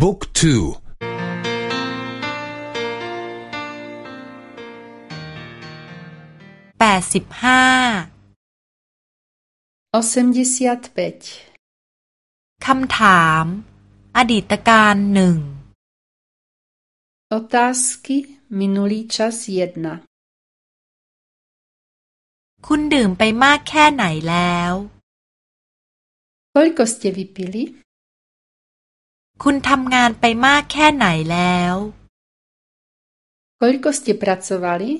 บุ๊กทูแปดสิบห้าคำถาม อดีตการหนึ่ง Otázky minulý čas jedna คุณดื่มไปมากแค่ไหนแล้ว Koľko ste vypili? คุณทำงานไปมากแค่ไหนแล้ว Koľko ste pracovali?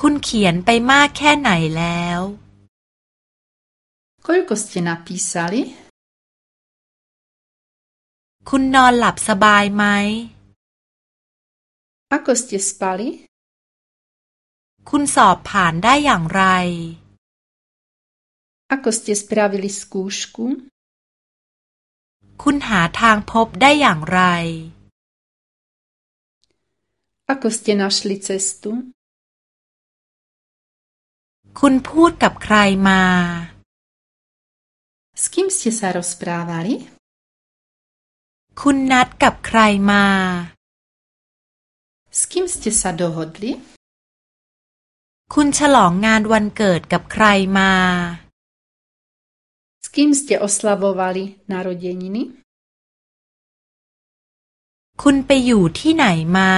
คุณเขียนไปมากแค่ไหนแล้ว Koľko ste napísali? คุณนอนหลับสบายไหม Ako ste spali? คุณสอบผ่านได้อย่างไร Ako ste spravili skúšku? คุณหาทางพบได้อย่างไร Ako ste našli cestu? คุณพูดกับใครมา S kým ste sa rozprávali? คุณนัดกับใครมา S kým ste sa dohodli? คุณฉลองงานวันเกิดกับใครมา S kým ste oslavovali narodeniny? คุณไปอยู่ที่ไหนมา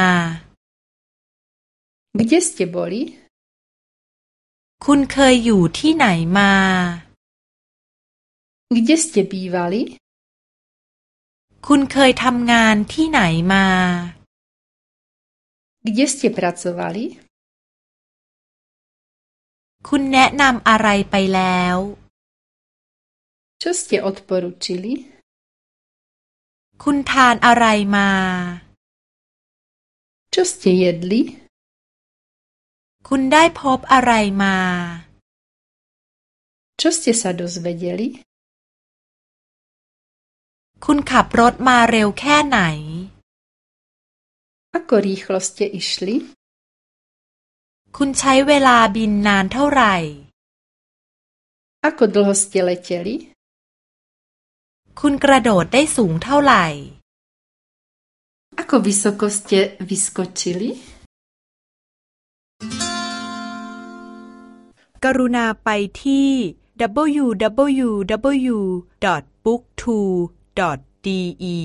Kde ste boli? คุณเคยอยู่ที่ไหนมา Kde ste bývali? คุณเคยทำงานที่ไหนมา Kde ste pracovali? คุณแนะนำอะไรไปแล้ว Čo ste odporučili? คุณทานอะไรมา Čo ste jedli? คุณได้พบอะไรมา Čo ste sa dozvedeli? คุณขับรถมาเร็วแค่ไหน Ako rýchlo ste išli? คุณใช้เวลาบินนานเท่าไหร่ Ako dlho ste leteli? คุณกระโดดได้สูงเท่าไหร่ Ako vysoko ste vyskočili? กรุณาไปที่ www.booktwo.de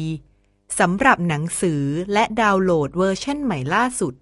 สำหรับหนังสือและดาวน์โหลดเวอร์ชันใหม่ล่าสุด